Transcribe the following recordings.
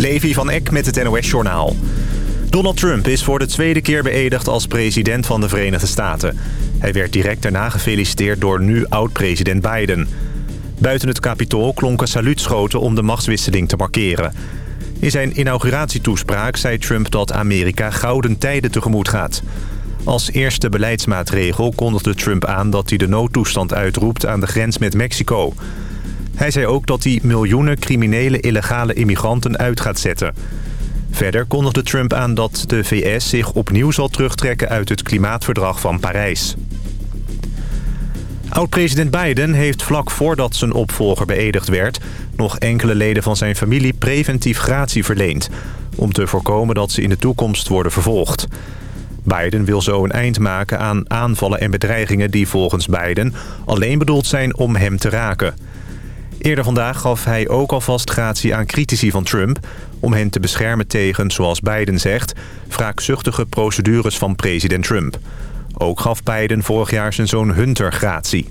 Levi van Eck met het NOS-journaal. Donald Trump is voor de tweede keer beëdigd als president van de Verenigde Staten. Hij werd direct daarna gefeliciteerd door nu oud-president Biden. Buiten het kapitool klonken saluutschoten om de machtswisseling te markeren. In zijn inauguratietoespraak zei Trump dat Amerika gouden tijden tegemoet gaat. Als eerste beleidsmaatregel kondigde Trump aan dat hij de noodtoestand uitroept aan de grens met Mexico... Hij zei ook dat hij miljoenen criminele illegale immigranten uit gaat zetten. Verder kondigde Trump aan dat de VS zich opnieuw zal terugtrekken uit het klimaatverdrag van Parijs. Oud-president Biden heeft vlak voordat zijn opvolger beëdigd werd... nog enkele leden van zijn familie preventief gratie verleend... om te voorkomen dat ze in de toekomst worden vervolgd. Biden wil zo een eind maken aan aanvallen en bedreigingen die volgens Biden... alleen bedoeld zijn om hem te raken... Eerder vandaag gaf hij ook alvast gratie aan critici van Trump... om hen te beschermen tegen, zoals Biden zegt... wraakzuchtige procedures van president Trump. Ook gaf Biden vorig jaar zijn zoon Hunter gratie.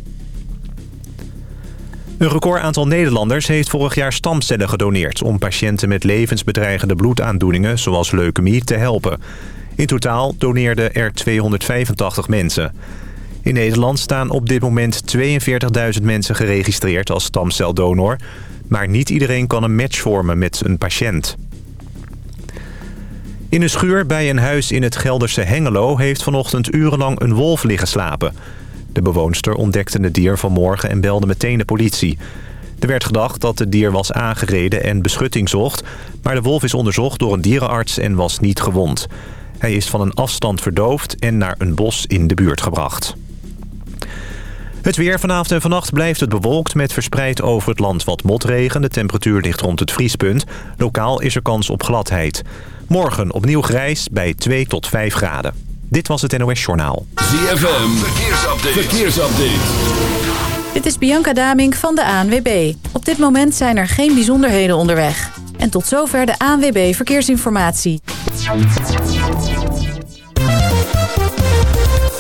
Een record aantal Nederlanders heeft vorig jaar stamcellen gedoneerd... om patiënten met levensbedreigende bloedaandoeningen zoals leukemie te helpen. In totaal doneerden er 285 mensen... In Nederland staan op dit moment 42.000 mensen geregistreerd als stamceldonor. Maar niet iedereen kan een match vormen met een patiënt. In een schuur bij een huis in het Gelderse Hengelo... heeft vanochtend urenlang een wolf liggen slapen. De bewoonster ontdekte het dier vanmorgen en belde meteen de politie. Er werd gedacht dat het dier was aangereden en beschutting zocht... maar de wolf is onderzocht door een dierenarts en was niet gewond. Hij is van een afstand verdoofd en naar een bos in de buurt gebracht. Het weer vanavond en vannacht blijft het bewolkt met verspreid over het land wat motregen. De temperatuur ligt rond het vriespunt. Lokaal is er kans op gladheid. Morgen opnieuw grijs bij 2 tot 5 graden. Dit was het NOS Journaal. ZFM, verkeersupdate. verkeersupdate. Dit is Bianca Damink van de ANWB. Op dit moment zijn er geen bijzonderheden onderweg. En tot zover de ANWB Verkeersinformatie.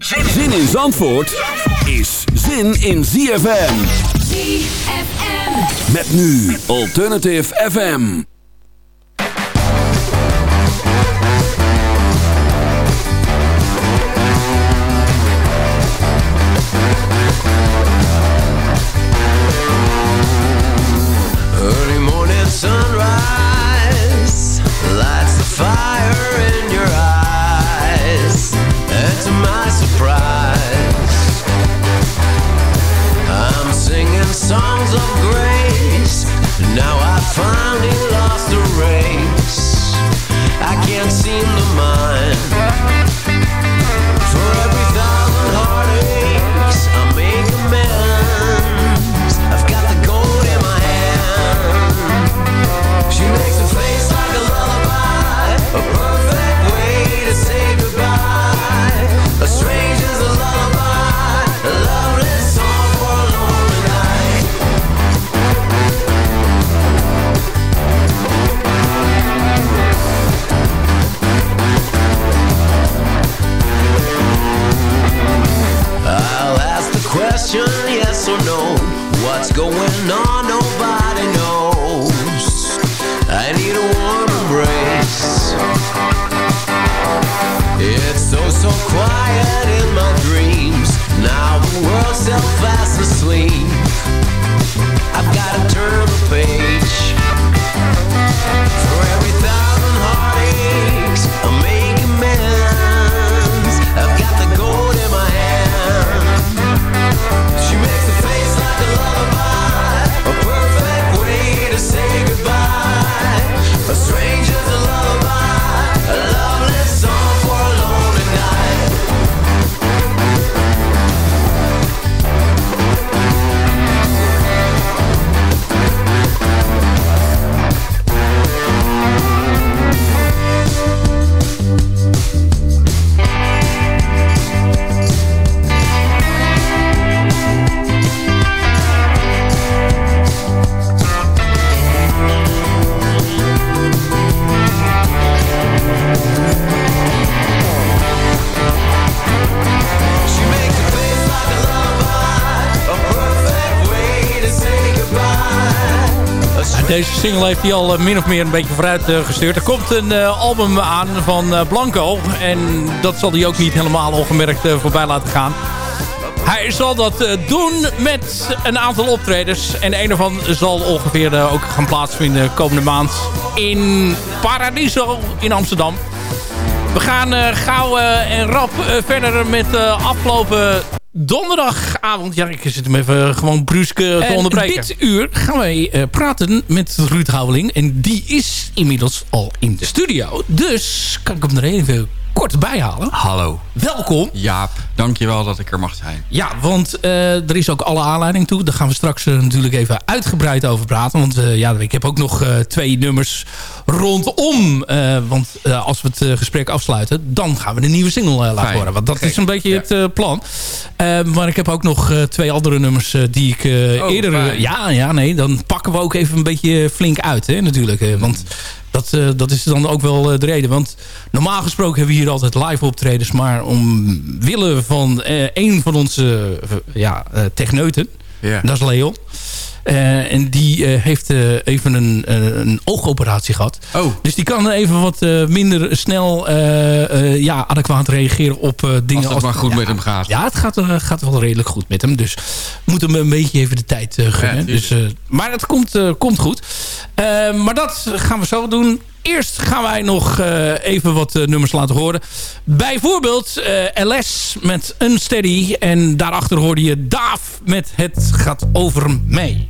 Zin in Zandvoort is zin in ZFM. ZFM. Met nu Alternative FM. Early morning sunrise lights the fire in your eyes. And to my surprise, I'm singing songs of grace. Now I finally lost the race. I can't seem to mind. For every thousand heartaches, I make amends. I've got the gold in my hand. She single heeft hij al min of meer een beetje vooruit gestuurd. Er komt een album aan van Blanco. En dat zal hij ook niet helemaal ongemerkt voorbij laten gaan. Hij zal dat doen met een aantal optredens. En een daarvan zal ongeveer ook gaan plaatsvinden komende maand in Paradiso in Amsterdam. We gaan gauw en rap verder met afgelopen donderdagavond. Ja, ik zit hem even gewoon brusk te onderbreken. dit uur gaan wij uh, praten met Ruud Houweling. En die is inmiddels al in de studio. Dus kan ik hem er even kort bijhalen. Hallo. Welkom. Jaap, dankjewel dat ik er mag zijn. Ja, want uh, er is ook alle aanleiding toe. Daar gaan we straks uh, natuurlijk even uitgebreid over praten. Want uh, ja, ik heb ook nog twee nummers rondom. want als we het gesprek afsluiten, dan gaan we de nieuwe single laten horen. Want dat is een beetje het plan. maar ik heb ook nog twee andere nummers die ik oh, eerder... ja, ja, nee, dan pakken we ook even een beetje flink uit, hè, natuurlijk. want dat, uh, dat is dan ook wel uh, de reden. Want normaal gesproken hebben we hier altijd live optredens. Maar omwille van uh, een van onze ja, techneuten. Dat is Leon. Uh, en die uh, heeft uh, even een, een, oogoperatie gehad. Oh. Dus die kan even wat minder snel ja, adequaat reageren op dingen. Als het maar goed met hem gaat. Ja, het gaat, gaat wel redelijk goed met hem. Dus we moeten hem een beetje even de tijd gunnen. Ja, dus, maar het komt, komt goed. maar dat gaan we zo doen. Eerst gaan wij nog uh, even wat uh, nummers laten horen. Bijvoorbeeld uh, LS met Unsteady. En daarachter hoorde je Daaf met Het gaat over mij.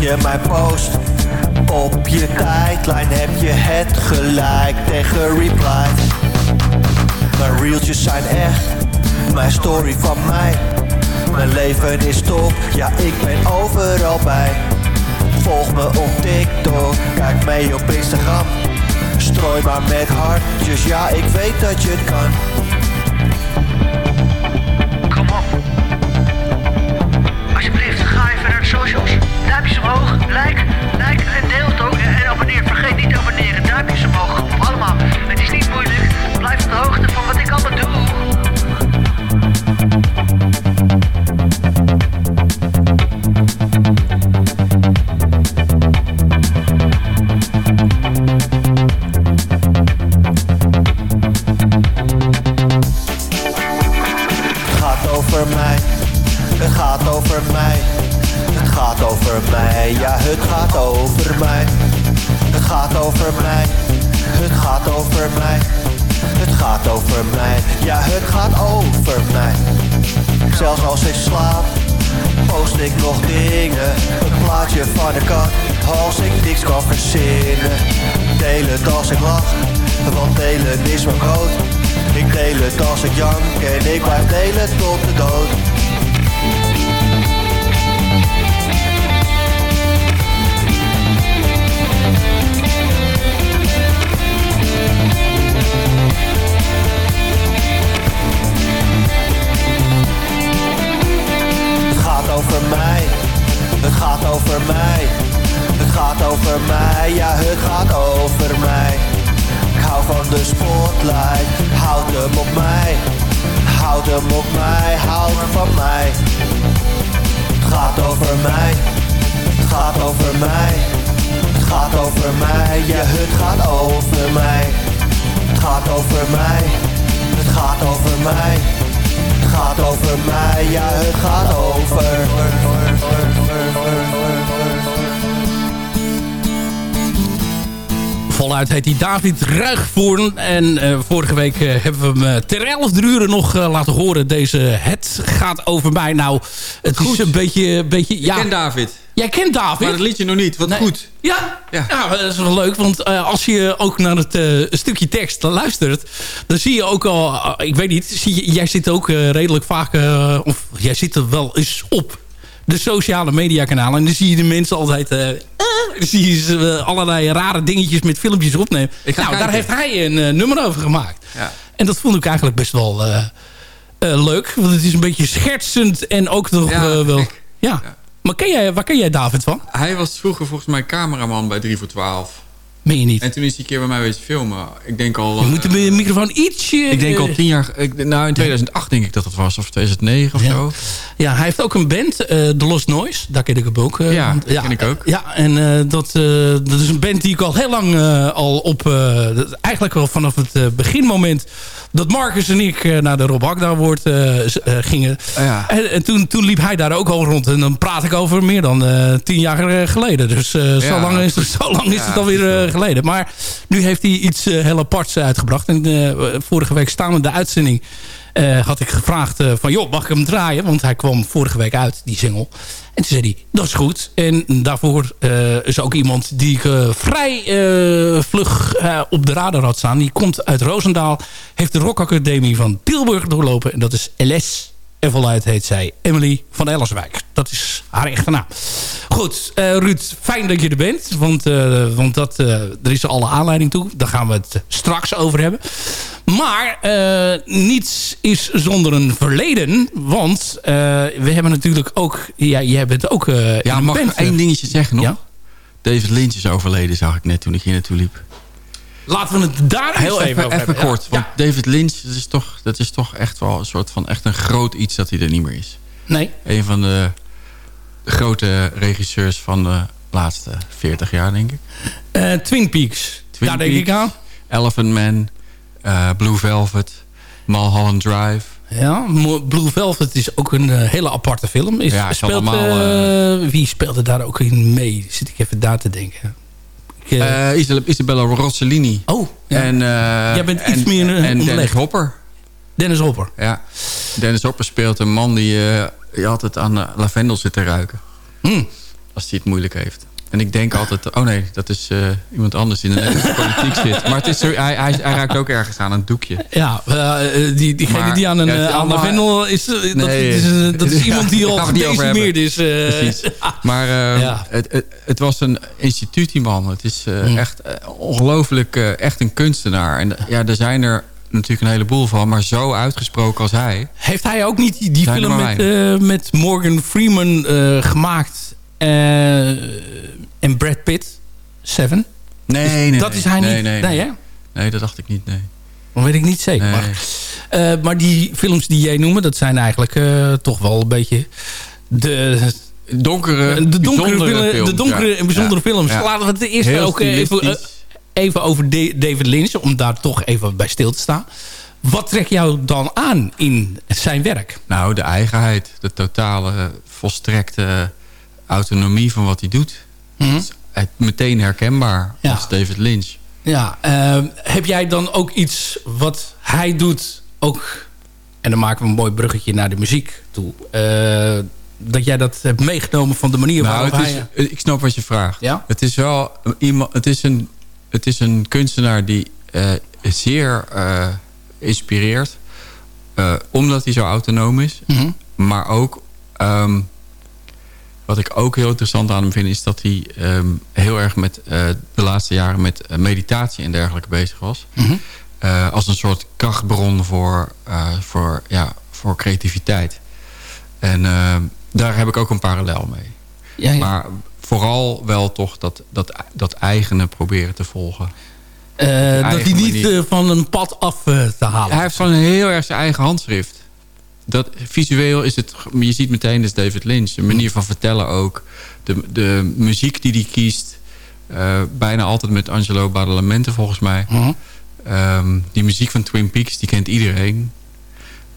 Je mijn post op je tijdlijn? Heb je het gelijk tegen replies? Mijn reeltjes zijn echt, mijn story van mij. Mijn leven is top, ja ik ben overal bij. Volg me op TikTok, kijk mee op Instagram. Strooi maar met hartjes, ja ik weet dat je het kan. Kom op. Alsjeblieft, ga even naar de socials. Duimpjes omhoog, like, like en deel het ook. En abonneer. Vergeet niet te abonneren. Duimpjes omhoog. Allemaal. Het is niet moeilijk. Blijf op de Zelfs als ik slaap, post ik nog dingen. Een plaatje van de kat, als ik niks kan verzinnen. Deel het als ik lach, want delen is mijn code. Ik deel het als ik jank en ik blijf delen tot de dood. Over mij, het gaat over mij. Het gaat over mij, ja het gaat over mij. Ik hou van de spotlight, houd hem op mij. Houd hem op mij, houd van mij. Het gaat over mij, het gaat over mij. Het gaat over mij, ja het gaat over mij. Het gaat over mij, het gaat over mij. Het gaat over mij, ja het gaat over. Voluit heet hij David Ruigvoorn. En eh, vorige week eh, hebben we hem eh, ter elfde uren nog laten horen. Deze Het gaat over mij. Nou, het is een beetje... beetje ja, Ik ken David. Jij kent David? Maar dat liedje nog niet. Wat Nee. goed. Ja, ja. Ja. dat is wel leuk. Want eh, als je ook naar het eh, stukje tekst luistert... dan zie je ook al... eh, ik weet niet, zie je, jij zit ook redelijk vaak... of jij zit er wel eens op de sociale mediakanalen. En dan zie je de mensen altijd... dan zie je ze allerlei rare dingetjes met filmpjes opnemen. Nou, daar heeft hij een nummer over gemaakt. Ja. En dat vond ik eigenlijk best wel leuk. Want het is een beetje schertsend en ook nog Ja, wel... Ja. Maar ken jij, waar ken jij David van? Hij was vroeger volgens mij cameraman bij 3 voor 12. Meen je niet? En toen is hij een keer bij mij wezen filmen. Ik denk al... Je moet de eh, microfoon ietsje... ik denk al tien jaar... Ik, nou, in 2008 denk ik dat het was. Of 2009 of Ja. zo. Ja, hij heeft ook een band, eh The Lost Noise. Daar ken ik hem ook. eh, Ja, ken ik ook. Ja, en eh, dat, eh, dat is een band die ik al heel lang eh, al op... eh, dat- eigenlijk wel vanaf het beginmoment... dat Marcus en ik eh, naar de Rob Akda Award eh, eh, gingen. Ja. En, en toen, toen liep hij daar ook al rond. En dan praat ik over meer dan tien jaar geleden. Dus zo Ja, lang is, het, zo lang is het alweer geleden. Maar nu heeft hij iets heel aparts uitgebracht. En vorige week staan we de uitzending... eh, had ik gevraagd eh, van... joh, mag ik hem draaien? Want hij kwam vorige week uit, die single. En toen zei hij, dat is goed. En daarvoor eh, is ook iemand die ik vrij vlug op de radar had staan. Die komt uit Roosendaal. Heeft de Rock Academie van Tilburg doorlopen. En dat is LS. En voluit heet zij Emily van Ellerswijk. Dat is haar echte naam. Goed, eh, Ruud, fijn dat je er bent. Want, eh, want dat, eh, er is alle aanleiding toe. Daar gaan we het straks over hebben. Maar niets is zonder een verleden. Want we hebben natuurlijk ook... Ja, jij bent ook Ja, mag ik één dingetje zeggen nog? Ja? David Lynch is overleden, zag ik net toen ik hier naartoe liep. Laten we het daar eens Heel even, even, over even hebben. kort. Want David Lynch, dat is, toch, dat is toch echt wel een soort van echt een groot iets dat hij er niet meer is. Nee, Een van de grote regisseurs van de laatste 40 jaar, denk ik. Eh, Twin Peaks. Twin daar denk ik aan. Elephant Man, eh, Blue Velvet, Mulholland Drive. Ja, Blue Velvet is ook een eh, hele aparte film. Is, Ja, speelt, allemaal, wie speelde daar ook in mee? Zit ik even daar te denken. Eh, Isabella, Isabella Rossellini. oh, ja. En, eh, Jij bent en, iets meer, eh, En Dennis. Hopper. Dennis Hopper. Ja. Dennis Hopper speelt een man die, die altijd aan lavendel zit te ruiken. Hm. Als hij het moeilijk heeft. En ik denk altijd, oh nee, dat is eh, iemand anders die in de politiek zit. Maar het is zo, hij, hij, hij raakt ook ergens aan een doekje. Ja, eh, eh, die, diegene Maar, die aan een ja, is aan allemaal- lavendel is, dat, is, dat is ja, iemand die al gedecimeerd is. Precies. Maar Ja. het, het, het was een instituut, die man. Het is Hm. echt ongelooflijk, echt een kunstenaar. En ja, er zijn er natuurlijk een heleboel van, maar zo uitgesproken als hij. Heeft hij ook niet die, film met, met Morgan Freeman gemaakt en Brad Pitt? Seven? Nee, nee. dat nee. is hij nee, niet? Nee, Nee, hè? Nee, dat dacht ik niet, nee. Dat weet ik niet zeker. Nee. Maar, eh, maar die films die jij noemt, dat zijn eigenlijk eh, toch wel een beetje de, Donkere, de donkere, films, de donkere ja. en bijzondere Ja. films. Ja. Laten we het eerst Heel ook even, eh, even over Da- David Lynch, om daar toch even bij stil te staan. Wat trekt jou dan aan in zijn werk? Nou, de eigenheid, de totale volstrekte autonomie van wat hij doet. Mhm. Het is meteen herkenbaar Ja. als David Lynch. Ja, eh, heb jij dan ook iets wat hij doet, ook... En dan maken we een mooi bruggetje naar de muziek toe. eh, dat jij dat hebt meegenomen van de manier Nou, waarop hij... is, ik snap wat je vraagt. Ja? Het is wel iemand. Het is een, het is een kunstenaar die eh, zeer eh, inspireert. eh, omdat hij zo autonoom is. Mhm. Maar ook. ehm, wat ik ook heel interessant aan hem vind, is dat hij ehm, heel erg met eh, de laatste jaren met eh, meditatie en dergelijke bezig was. Mhm. Eh, als een soort krachtbron voor, voor, ja, voor creativiteit. En ehm, daar heb ik ook een parallel mee. Ja, ja. Maar vooral wel toch dat, dat, dat eigene proberen te volgen. Dat hij niet van een pad af te halen. Hij heeft gewoon heel erg zijn eigen handschrift. Dat, visueel is het, je ziet meteen, dat is David Lynch. De manier van vertellen ook. De, de muziek die hij kiest. eh, bijna altijd met Angelo Badalamenti volgens mij. Mhm. Ehm, die muziek van Twin Peaks, die kent iedereen.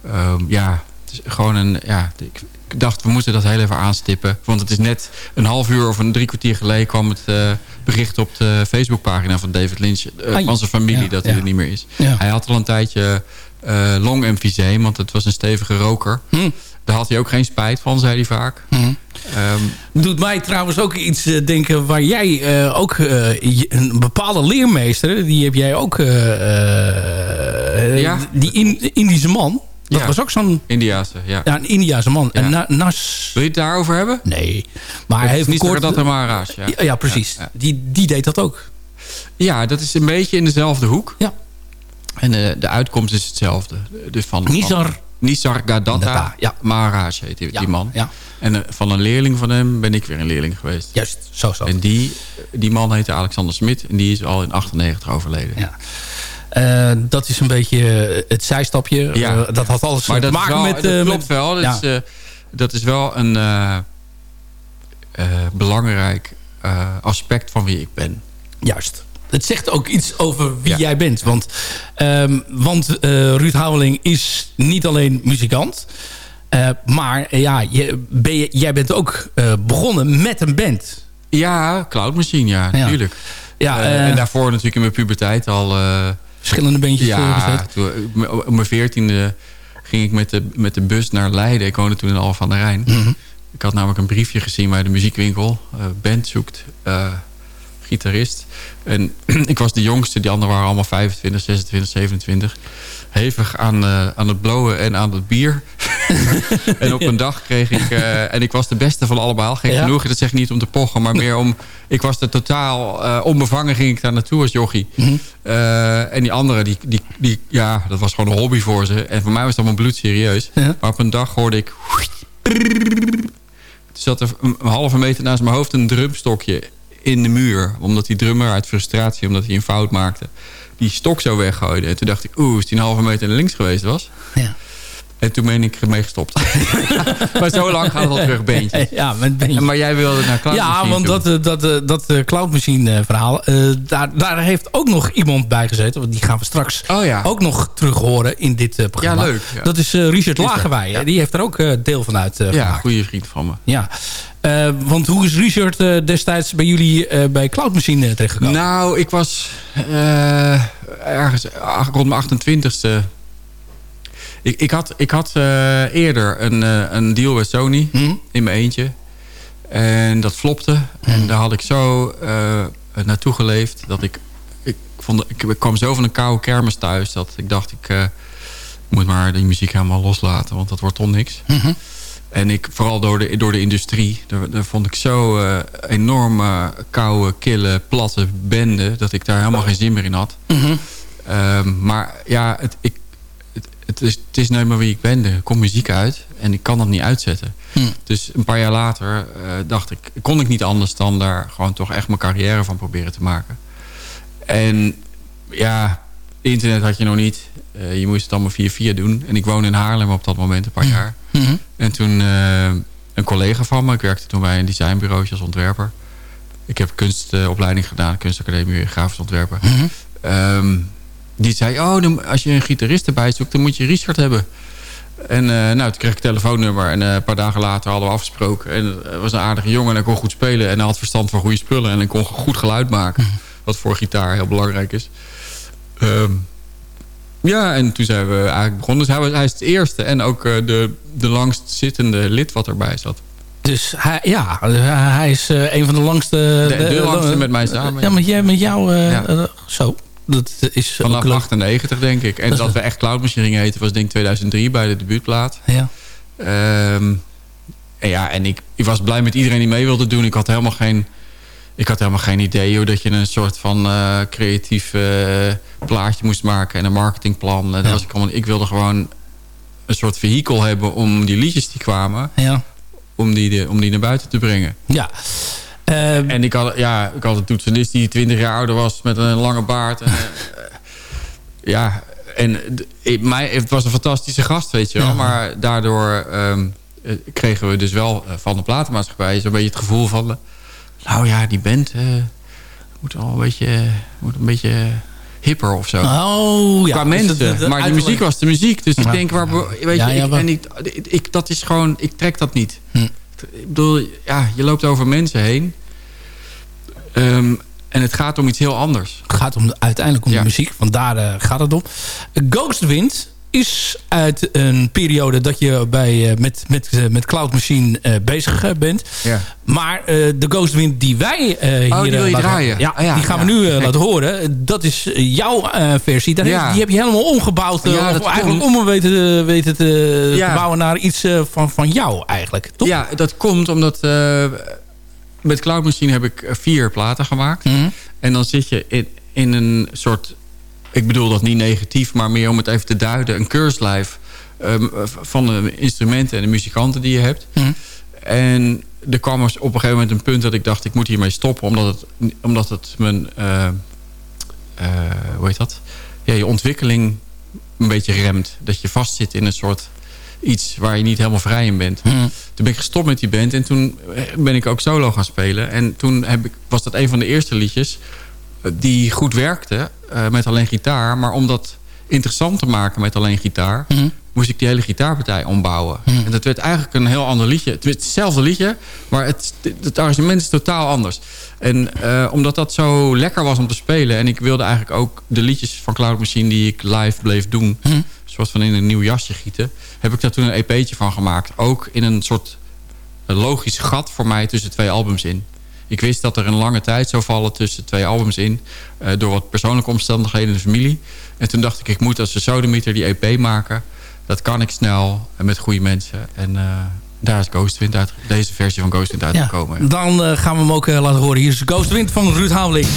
Ehm, ja, het is gewoon een... Ja, ik, ik dacht, we moeten dat heel even aanstippen. Want het is net een half uur of een drie kwartier geleden... kwam het eh, bericht op de Facebookpagina van David Lynch... eh, Ai. van zijn familie, Ja, dat hij er niet meer is. Ja. Hij had al een tijdje eh longemfyseem, want het was een stevige roker. Hm. Daar had hij ook geen spijt van, zei hij vaak. Mhm. Ehm, Doet mij trouwens ook iets eh, denken waar jij eh, ook een bepaalde leermeester, die heb jij ook, Ja. die in, Indische man. Dat Ja. was ook zo'n Indiase, ja. ja, een Indiase man. Ja. En na, Nas... Wil je het daarover hebben? Nee, maar hij heeft niet kort... dat de Maharaj, ja. Ja, ja, precies. Die, die deed dat ook. Ja, dat is een beetje in dezelfde hoek. Ja. En eh, de uitkomst is hetzelfde. Dus van, Nizar. van Nisargadatta Datta, ja. Maharaj heet die, Ja, man. ja. En eh, van een leerling van hem ben ik weer een leerling geweest. Juist, zo zo. En die, die man heette Alexander Smit. En die is al in 98 overleden. Ja. Eh, dat is een beetje het zijstapje. Ja. Dat had alles Maar te maken wel, met... dat klopt met- wel. Dat, ja. is, dat is wel een belangrijk aspect van wie ik ben. Juist. Het zegt ook iets over wie Ja. jij bent. Want, ehm, want eh, Ruud Houweling is niet alleen muzikant. eh, maar eh, ja, je, ben je- jij bent ook begonnen met een band. Ja, Cloud Machine, ja, natuurlijk. Ja, en daarvoor natuurlijk in mijn puberteit al... verschillende bandjes ja, op mijn veertiende ging ik met de, met de bus naar Leiden. Ik woonde toen in Al van der Rijn. Mhm. Ik had namelijk een briefje gezien bij de muziekwinkel. eh, band zoekt gitarist. En ik was de jongste. Die anderen waren allemaal 25, 26, 27. Hevig aan, eh, aan het blowen en aan het bier. en op een dag kreeg ik... eh, en ik was de beste van allemaal. Geen Ja. genoeg. Dat zeg ik niet om te pochen. Maar meer om... Ik was er totaal eh, onbevangen ging ik daar naartoe als jochie. Mhm. En die anderen, die, die, die, ja, dat was gewoon een hobby voor ze. En voor mij was het allemaal bloedserieus. Ja. Maar op een dag hoorde ik... Toen zat er een halve meter naast mijn hoofd een drumstokje in de muur. Omdat die drummer uit frustratie, omdat hij een fout maakte... die stok zo weggooide. En toen dacht ik, oeh, is die een halve meter naar links geweest was? Ja. En toen ben ik ermee gestopt. maar zo lang gaat het al terug, beentje. Ja, met beentje. Maar jij wilde naar Cloud Ja, Machine want toe. dat, eh, dat, eh, dat eh, Cloud Machine verhaal... daar, daar heeft ook nog iemand bij gezeten. Want die gaan we straks Oh ja. ook nog terug horen in dit programma. Ja, leuk, ja. Dat is Richard er, Lagerwij. ja. Die heeft er ook deel van uit Ja, goede vriend van me. Ja. Want hoe is Richard destijds bij jullie bij Cloud Machine terechtgekomen? Nou, ik was ergens rond mijn 28ste. Ik, ik had, ik had eh, eerder een, eh, een deal met Sony Hm? in mijn eentje. En dat flopte. En daar had ik zo eh, naartoe geleefd dat ik... Ik, vond, ik, kwam zo van een koude kermis thuis dat ik dacht... ik moet maar die muziek helemaal loslaten, want dat wordt toch niks. Mhm. En ik, vooral door de, door de industrie, daar, daar vond ik zo eh, enorm eh, koude, kille, platte bende... dat ik daar helemaal geen zin meer in had. Ehm, maar ja, het, ik, het, is, het is nou maar wie ik ben. Er komt muziek uit en ik kan dat niet uitzetten. Hm. Dus een paar jaar later eh, dacht ik... kon ik niet anders dan daar gewoon toch echt mijn carrière van proberen te maken. En ja, internet had je nog niet. Eh, je moest het allemaal via via doen. En ik woonde in Haarlem op dat moment een paar jaar. Mhm. En toen eh, een collega van me... ik werkte toen bij een designbureau als ontwerper. Ik heb kunstopleiding gedaan. Kunstacademie grafisch ontwerper. Mhm. Ehm, die zei, oh, dan, als je een gitarist erbij zoekt... dan moet je Richard hebben. En eh, nou, toen kreeg ik een telefoonnummer. En eh, een paar dagen later hadden we afgesproken. En het was een aardige jongen en hij kon goed spelen. En hij had verstand van goede spullen. En hij kon goed geluid maken. Wat voor gitaar heel belangrijk is. Ehm, ja, en toen zijn we eigenlijk begonnen. Dus hij, was, hij is het eerste en ook eh, de, de langst zittende lid wat erbij zat. Dus hij, ja, eh, hij is eh, een van de langste... De, de langste met mij samen. Ja, met, jij, met jou eh, Ja. eh, zo. Dat is Vanaf ook leuk. 98 denk ik. En Dat we echt Cloud Machine gingen heten was denk ik 2003 bij de debuutplaat. Ja. Ehm, en ja, en ik, ik was blij met iedereen die mee wilde doen. Ik had helemaal geen, ik had helemaal geen idee hoe dat je een soort van eh, creatief eh, plaatje moest maken en een marketingplan. En dat Ja. was ik, allemaal, ik wilde gewoon een soort vehikel hebben om die liedjes die kwamen, Ja. om die, de, om die naar buiten te brengen. ja. Eh, En ik had, ja, ik had een toetsenist die 20 jaar ouder was met een lange baard. En, eh, ja, en mij, het was een fantastische gast, weet je wel. Ja. Maar daardoor ehm, eh, kregen we dus wel eh, van de platenmaatschappij... zo'n beetje het gevoel van... nou ja, die band moet wel een beetje, moet een beetje hipper of zo. oh, ja. Qua Dus mensen. het maar de muziek was de muziek. Dus ik denk, waar, weet je, ja, ik, maar- en ik, ik, dat is gewoon, ik trek dat niet. Hm. Ik bedoel, ja, je loopt over mensen heen. Ehm, en het gaat om iets heel anders. Het gaat om de, uiteindelijk om Ja. de muziek, want daar eh, gaat het om. Ghostwind is uit een periode dat je bij, eh, met, met, eh, met Cloud Machine eh, bezig bent. Ja. Maar de Ghostwind die wij eh, hier Oh, die wil je laten- draaien? Ja, Ah, ja, die gaan we nu laten horen. Dat is jouw versie. Daar die heb je helemaal omgebouwd. Ja, of eigenlijk komt. om weten, weten te, bouwen naar iets van, van jou eigenlijk. Toch? Ja, dat komt omdat... met Cloud Machine heb ik vier platen gemaakt. Mhm. En dan zit je in, in een soort... Ik bedoel dat niet negatief, maar meer om het even te duiden. Een keurslijf ehm, van de instrumenten en de muzikanten die je hebt. Mhm. En er kwam op een gegeven moment een punt dat ik dacht... ik moet hiermee stoppen, omdat het, omdat het mijn... eh, eh, hoe heet dat? Ja, je ontwikkeling een beetje remt. Dat je vastzit in een soort iets waar je niet helemaal vrij in bent. Mhm. Toen ben ik gestopt met die band en toen ben ik ook solo gaan spelen. En toen heb ik, was dat een van de eerste liedjes eh, die goed werkte eh, met alleen gitaar. Maar om dat interessant te maken met alleen gitaar... Mhm. moest ik die hele gitaarpartij ombouwen. En dat werd eigenlijk een heel ander liedje. Het hetzelfde liedje, maar het, het arrangement is totaal anders. En eh, omdat dat zo lekker was om te spelen... en ik wilde eigenlijk ook de liedjes van Cloud Machine... die ik live bleef doen, Mhm. zoals van in een nieuw jasje gieten... heb ik daar toen een EP'tje van gemaakt. Ook in een soort logisch gat voor mij tussen twee albums in. Ik wist dat er een lange tijd zou vallen tussen twee albums in... eh, door wat persoonlijke omstandigheden in de familie. En toen dacht ik, ik moet als de Sodemieter die EP maken. Dat kan ik snel en met goede mensen. En eh, daar is Ghostwind uit, deze versie van Ghostwind Ja, uitgekomen. dan eh, gaan we hem ook laten horen. Hier is Ghostwind van Ruud Hameling.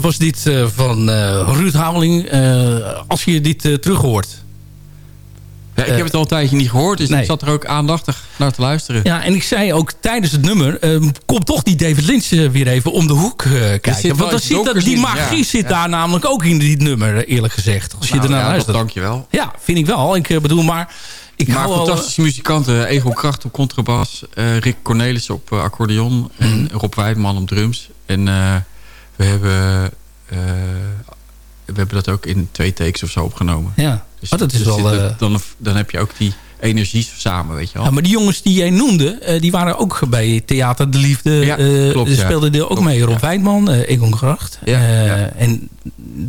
Was dit eh, van eh, Ruud Houweling. Eh, als je dit terug hoort. Ja, ik heb het al een tijdje niet gehoord, dus nee. ik zat er ook aandachtig naar te luisteren. Ja, en ik zei ook tijdens het nummer... eh, komt toch die David Lynch weer even om de hoek kijken. wel Want dan zit dat, die magie ja. zit Ja. daar namelijk ook in dit nummer, eerlijk gezegd. Als je Nou, ernaar ja, luistert. dankjewel. Ja, vind ik wel. Ik bedoel, maar... Ik Maar hou wel, fantastische muzikanten. Egon Kracht op contrabas. Rick Cornelis op accordeon. En Mhm. Rob Wijdman op drums. En we, hebben, eh, we hebben dat ook in twee takes of zo opgenomen. Ja, Dus, Oh, dat is dus wel... zit- eh, dan, dan heb je ook die energie samen, weet je wel. Ja, maar die jongens die jij noemde, eh, die waren ook bij Theater de Liefde. Ja, klopt, ja. speelden deel ook Klopt, mee. Rob eh Egon Gracht. En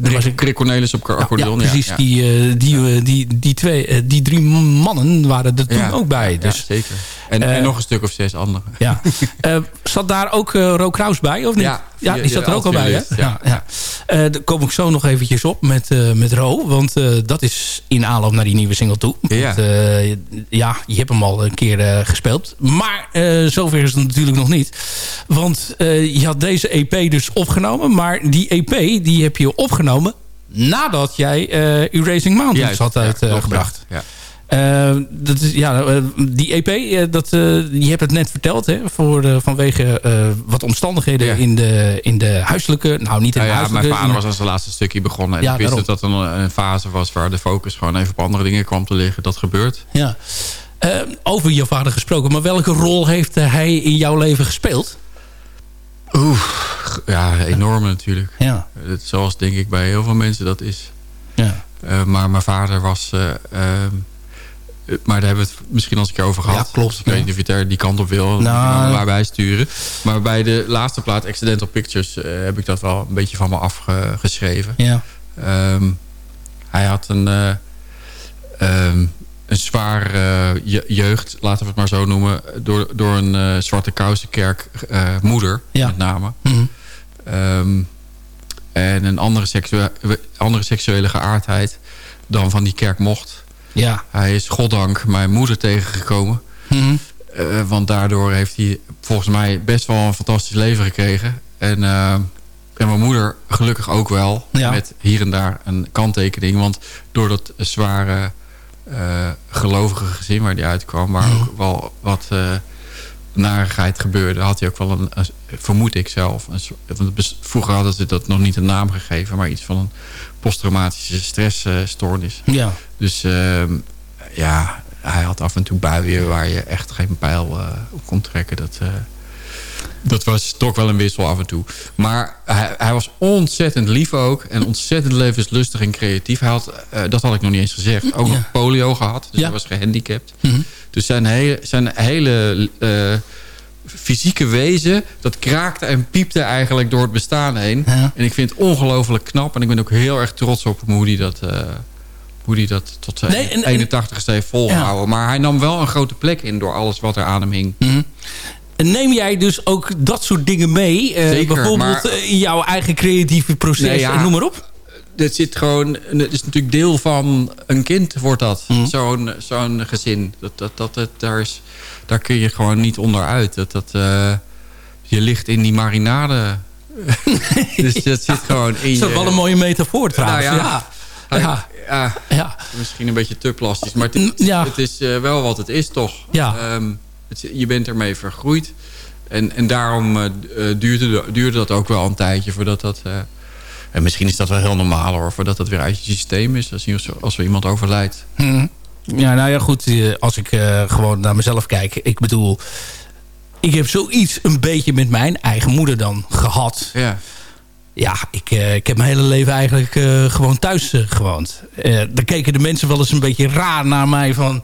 er was Rick, Rick Cornelis op accordeon. ja, precies. Die, eh, die, eh, die, die, twee, eh, die drie mannen waren er toen ook bij. ja, Dus, zeker. En, en nog een stuk of zes anderen. ja. Zat daar ook Ro Kraus bij, of niet? Ja, ja die- zat er ook al bij, hè? Ja. ja. Daar kom ik zo nog eventjes op met, met Ro. Want dat is in aanloop naar die nieuwe single toe. Ja. Want, ja, je hebt hem al een keer gespeeld. Maar zover is het natuurlijk nog niet. Want je had deze EP dus opgenomen. Maar die EP die heb je opgenomen nadat jij eh Erasing Mountains Juist, had uitgebracht. ja. Eh, dat is, ja, eh, die EP, dat, je hebt het net verteld, hè, voor, vanwege wat omstandigheden Ja. in, de, in de huiselijke, nou niet in Nou de ja, mijn vader was als het laatste stukje begonnen. En Ja, ik wist daarom. dat dat een, een fase was waar de focus gewoon even op andere dingen kwam te liggen. Dat gebeurt. Ja. Over je vader gesproken, maar welke rol heeft hij in jouw leven gespeeld? Oeh, ja, enorm natuurlijk. Ja. Het, zoals denk ik bij heel veel mensen dat is. Ja. Eh, maar mijn vader was... eh, ehm, eh, maar daar hebben we het misschien al eens een keer over gehad. Ja, klopt, Ik weet niet of je daar die kant op wil. Nou. waarbij sturen. Maar bij de laatste plaat, Accidental Pictures... eh, heb ik dat wel een beetje van me afgeschreven. Ja. Ehm, hij had een, ehm, een zwaar eh, je- jeugd, laten we het maar zo noemen... door, door een eh, zwarte kousenkerk eh, moeder, Ja. met name. Mhm. Ehm, en een andere, seksuele andere seksuele geaardheid dan van die kerk mocht. Ja. Hij is goddank mijn moeder tegengekomen. Mhm. Want daardoor heeft hij volgens mij best wel een fantastisch leven gekregen. En, en mijn moeder gelukkig ook wel. Ja. Met hier en daar een kanttekening. Want door dat zware gelovige gezin waar hij uitkwam... waar Mhm. ook wel wat eh narigheid gebeurde... had hij ook wel een, vermoed ik zelf... Want vroeger hadden ze dat nog niet een naam gegeven... maar iets van een posttraumatische stressstoornis. Ja. Dus ehm, ja, hij had af en toe buien waar je echt geen pijl eh, op kon trekken. Dat, eh, dat was toch wel een wissel af en toe. Maar hij, hij was ontzettend lief ook. En ontzettend levenslustig en creatief. Hij had, eh, dat had ik nog niet eens gezegd. Ook Ja. nog polio gehad. Dus Ja. hij was gehandicapt. Mhm. Dus zijn hele, zijn hele eh, fysieke wezen... dat kraakte en piepte eigenlijk door het bestaan heen. Ja. En ik vind het ongelooflijk knap. En ik ben ook heel erg trots op hoe hij dat... eh, hoe hij dat tot zijn Nee, en- en- 81ste heeft volgehouden. Maar hij nam wel een grote plek in door alles wat er aan hem hing. En Neem jij dus ook dat soort dingen mee? eh, Zeker, bijvoorbeeld maar- eh, in jouw eigen creatieve proces Nee, ja. en noem maar op? Het zit gewoon, het is natuurlijk deel van een kind wordt dat. Mhm. Zo'n zo'n gezin. Dat, dat, dat, dat, daar, is, daar kun je gewoon niet onderuit. Dat, dat, eh, je ligt in die marinade. dus dat zit gewoon in Dat je. is wel een mooie metafoor trouwens. Nou ja. ja. Ja. misschien een beetje te plastisch. Maar het, is- Ja. het is eh, wel wat het is toch. Ja. Ehm, het, je bent ermee vergroeid. En, en daarom eh, eh, duurde, duurde dat ook wel een tijdje voordat dat... eh, en misschien is dat wel heel normaal hoor. Voordat dat weer uit je systeem is. Als, als er iemand overlijdt. Mhm. Ja, nou ja, goed. Als ik gewoon naar mezelf kijk. Ik bedoel, ik heb zoiets een beetje met mijn eigen moeder dan gehad. Ja. Ja, ik, ik heb mijn hele leven eigenlijk gewoon thuis gewoond. Dan keken de mensen wel eens een beetje raar naar mij van...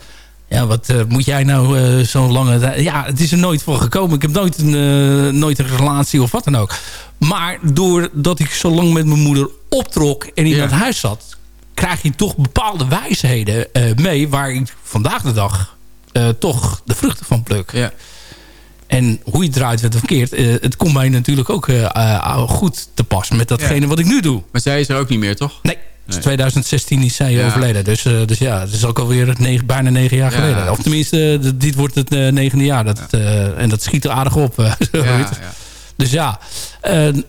Ja, wat eh, moet jij nou eh, zo'n lange tijd... Ja, het is er nooit van gekomen. Ik heb nooit een, eh, nooit een relatie of wat dan ook. Maar doordat ik zo lang met mijn moeder optrok en in Ja. dat huis zat... krijg je toch bepaalde wijsheden mee... waar ik vandaag de dag toch de vruchten van pluk. Ja. En hoe je het draait werd verkeerd... het komt mij natuurlijk ook goed te pas met datgene Ja. wat ik nu doe. Maar zij is er ook niet meer toch? Nee, dus Nee. 2016 is zij Ja. overleden. Dus, eh, dus ja, het is ook alweer negen, bijna negen jaar Ja. geleden. Of tenminste, eh, dit wordt het eh, negende jaar. Dat, en dat schiet er aardig op. Dus ja,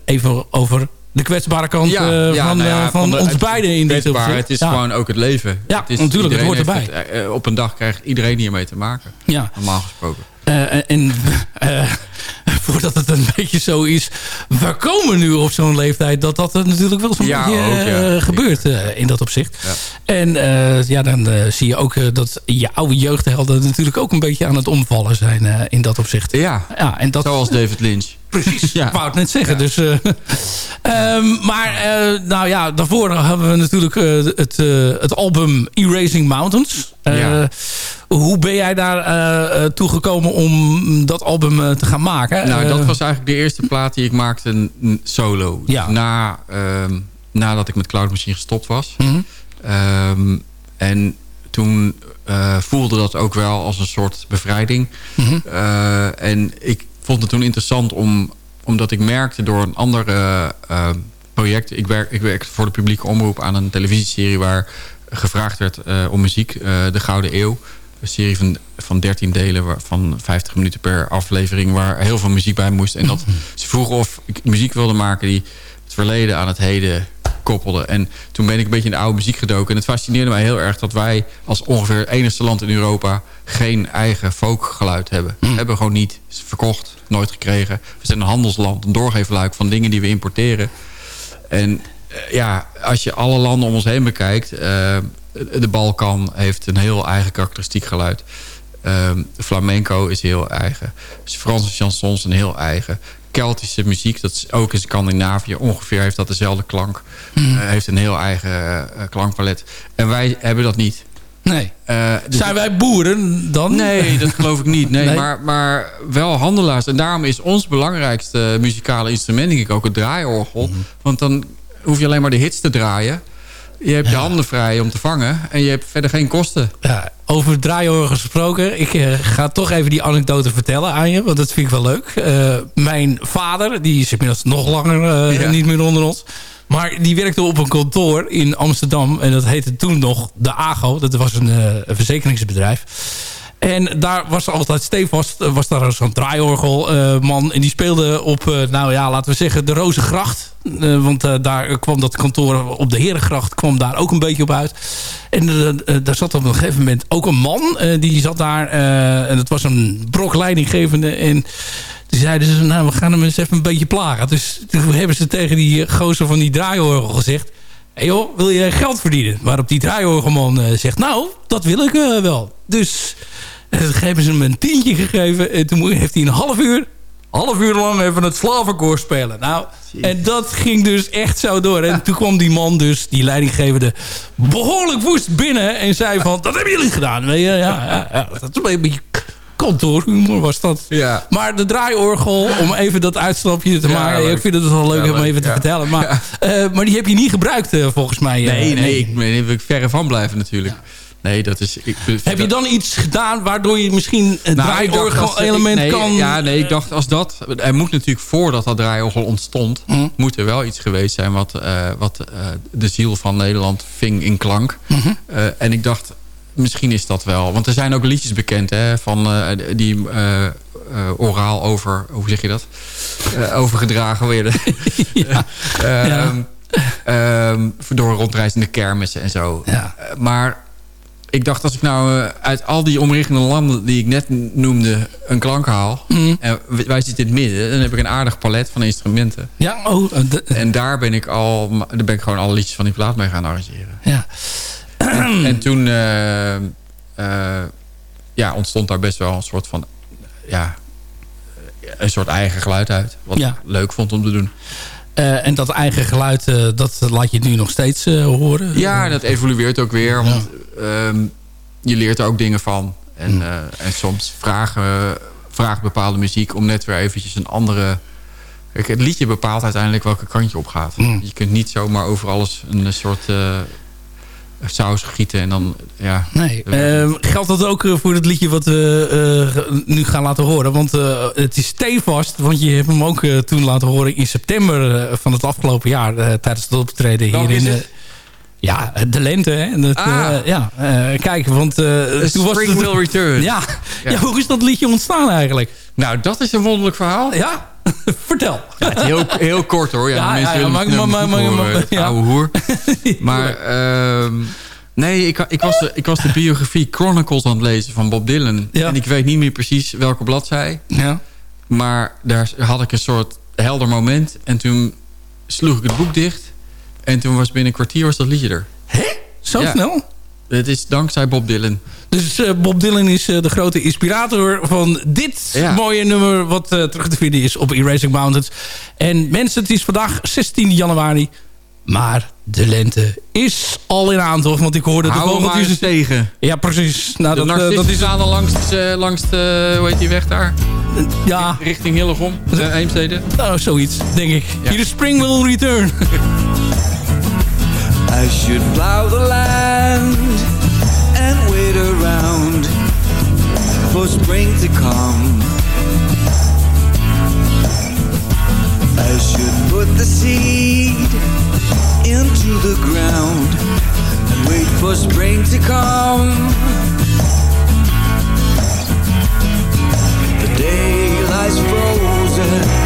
even over de kwetsbare kant Ja, van, nou van, de- ons beiden in dit opzicht. Het is gewoon ook het leven. Ja, het is, natuurlijk, het hoort erbij. het, op een dag krijgt iedereen hiermee te maken. Ja. Normaal gesproken. En voordat het een beetje zo is... we komen nu op zo'n leeftijd... dat dat natuurlijk wel zo'n Ja, beetje ook, ja. eh, gebeurt eh, in dat opzicht. Ja. En eh, ja, dan zie je ook dat je oude jeugdhelden... natuurlijk ook een beetje aan het omvallen zijn in dat opzicht. Ja, Ja, en dat, zoals David Lynch. Precies, Ja. ik wou het net zeggen. Dus, eh, ehm, maar nou ja, daarvoor hebben we natuurlijk het, het album Erasing Mountains. Ja. Hoe ben jij daar toegekomen om dat album te gaan maken? Nou, dat Eh, was eigenlijk de eerste plaat die ik maakte een solo. Ja. Na, ehm, nadat ik met Cloud Machine gestopt was. mhm. Ehm, en toen eh, voelde dat ook wel als een soort bevrijding. Mhm. Eh, en ik vond het toen interessant om, omdat ik merkte door een ander eh, project. Ik werk, ik werk voor de publieke omroep aan een televisieserie waar gevraagd werd om muziek. de Gouden Eeuw. Een serie van, van 13 delen waar, van 50 minuten per aflevering waar heel veel muziek bij moest. En dat ze vroegen of ik muziek wilde maken die het verleden aan het heden koppelde. En toen ben ik een beetje in de oude muziek gedoken. En het fascineerde mij heel erg dat wij als ongeveer het enigste land in Europa... geen eigen folkgeluid hebben. We hebben gewoon niet verkocht, nooit gekregen. We zijn een handelsland, een doorgeefluik van dingen die we importeren. En eh, ja, als je alle landen om ons heen bekijkt... eh, de Balkan heeft een heel eigen karakteristiek geluid. Ehm, flamenco is heel eigen. Franse chansons zijn heel eigen. Keltische muziek, dat is ook in Scandinavië. Ongeveer heeft dat dezelfde klank. Eh, heeft een heel eigen eh, klankpalet. En wij hebben dat niet. Nee. Eh, dus- Zijn wij boeren dan? Nee, dat geloof ik niet. Nee, Nee? Maar, maar wel handelaars. En daarom is ons belangrijkste muzikale instrument... denk ik ook het draaiorgel. Want dan hoef je alleen maar de hits te draaien. Je hebt je handen vrij om te vangen. En je hebt verder geen kosten. Ja, over draaiorgels gesproken. Ik eh, ga toch even die anekdote vertellen aan je. Want dat vind ik wel leuk. Eh, mijn vader, die is inmiddels nog langer eh, Ja. niet meer onder ons. Maar die werkte op een kantoor in Amsterdam. En dat heette toen nog de AGO. Dat was een, een verzekeringsbedrijf. En daar was altijd stevast was daar zo'n draaiorgelman. man en die speelde op, eh, nou ja, laten we zeggen, de Rozengracht. Eh, want eh, daar kwam dat kantoor op de Herengracht kwam daar ook een beetje op uit. En eh, eh, daar zat op een gegeven moment ook een man. eh, die zat daar, eh, en dat was een brok leidinggevende. En toen zeiden ze, nou, we gaan hem eens even een beetje plagen. Dus toen hebben ze tegen die gozer van die draaiorgel gezegd... Hé joh, wil je geld verdienen? Waarop die draaiorgelman eh, zegt, nou, dat wil ik eh, wel. Dus eh, hebben ze hem een tientje gegeven. En toen heeft hij een half uur, half uur lang even het slavenkoor spelen. Nou, en dat ging dus echt zo door. En toen kwam die man dus, die leidinggevende, behoorlijk woest binnen. En zei van, dat hebben jullie gedaan. Ja, ja, ja, dat is een beetje kantoorhumor was dat. Ja. Maar de draaiorgel, om even dat uitstapje te maken. ik vind het wel leuk Ja, om even te vertellen. Maar, eh, maar die heb je niet gebruikt eh, volgens mij. eh, Nee, nee, ik ben ik verre van blijven natuurlijk. Nee, dat is... Ik, Heb je dan iets gedaan waardoor je misschien het Nou, draaiorgel-element nee, kan... Ja, nee, ik dacht als dat... Er moet natuurlijk voordat dat draaiorgel ontstond... Hm. moet er wel iets geweest zijn wat, wat de ziel van Nederland ving in klank. Mhm. En ik dacht, misschien is dat wel... Want er zijn ook liedjes bekend hè, van eh, die eh, eh, oraal over... Hoe zeg je dat? Overgedragen werden. ja. Ehm, ehm, door rondreizende kermissen en zo. Ja. Maar ik dacht, als ik nou uit al die omringende landen die ik net noemde een klank haal... Mhm. en wij zitten in het midden, dan heb ik een aardig palet van instrumenten. Ja, oh, En daar ben ik al, daar ben ik gewoon alle liedjes van die plaat mee gaan arrangeren. ja. En toen eh, eh, ja, ontstond daar best wel een soort van... Ja, een soort eigen geluid uit. Wat Ja. ik leuk vond om te doen. Eh, en dat eigen geluid, dat laat je nu nog steeds horen? Ja, dat evolueert ook weer. Want ehm, je leert er ook dingen van. En, en soms vragen, vraagt bepaalde muziek om net weer eventjes een andere... Kijk, het liedje bepaalt uiteindelijk welke kant je op gaat. Je kunt niet zomaar over alles een soort saus gieten en dan... Ja, Nee. Eh, geldt dat ook eh, voor het liedje wat we eh, nu gaan laten horen? Want eh, het is stevast, want je hebt hem ook eh, toen laten horen in september eh, van het afgelopen jaar... eh, tijdens het optreden hier in... eh, het? ja, de lente. Hè? En Dat, Ah. eh, ja, eh, kijk, want... eh, toen was het, Will Return. Ja. Ja. Ja. hoe is dat liedje ontstaan eigenlijk? Nou, dat is een wonderlijk verhaal. Ja, vertel. Ja, het heel, heel kort hoor. Ja, mensen willen maar- maar- maar- ja. ouwe hoer. Maar ehm, nee, ik, ik, was de, ik was de biografie Chronicles aan het lezen van Bob Dylan. En ik weet niet meer precies welke bladzij. Ja. Maar daar had ik een soort helder moment. En toen sloeg ik het boek dicht. En toen was binnen een kwartier was dat liedje er. Zo Ja. snel? Het is dankzij Bob Dylan. Dus eh, Bob Dylan is eh, de grote inspirator van dit Ja. mooie nummer... wat eh, terug te vinden is op Erasing Mountains. En mensen, het is vandaag 16 januari. Maar de lente is al in aantocht. Want ik hoorde de Hou maar vogeltjes... eens tegen. Ja, precies. Nou, De dat, dat is... al langs, langs de, hoe heet die weg daar? Ja, Richting Hillegom, uh, Eemstede. nou, zoiets, denk ik. Ja. Hier is Spring Will Return. I should plow the land for spring to come. I should put the seed into the ground and wait for spring to come. The day lies frozen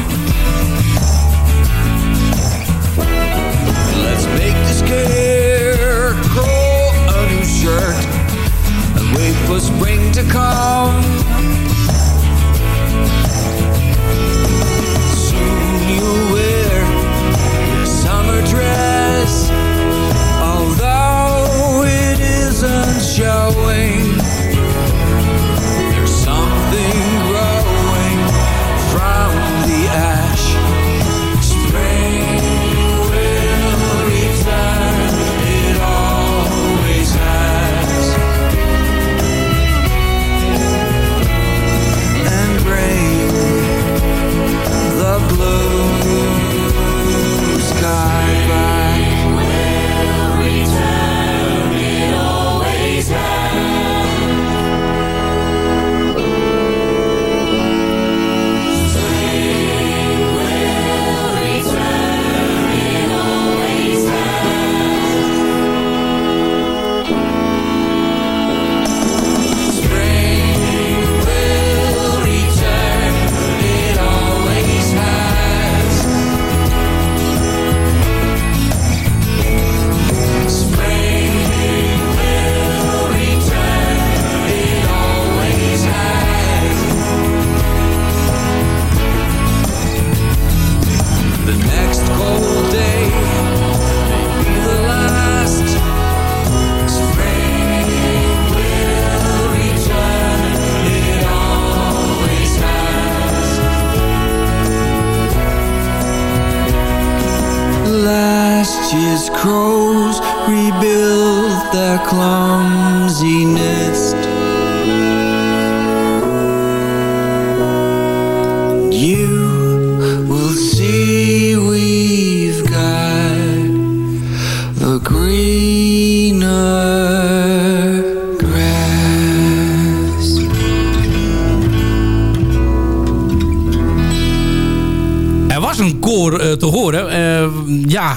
righteous crows rebuild their clumsiness.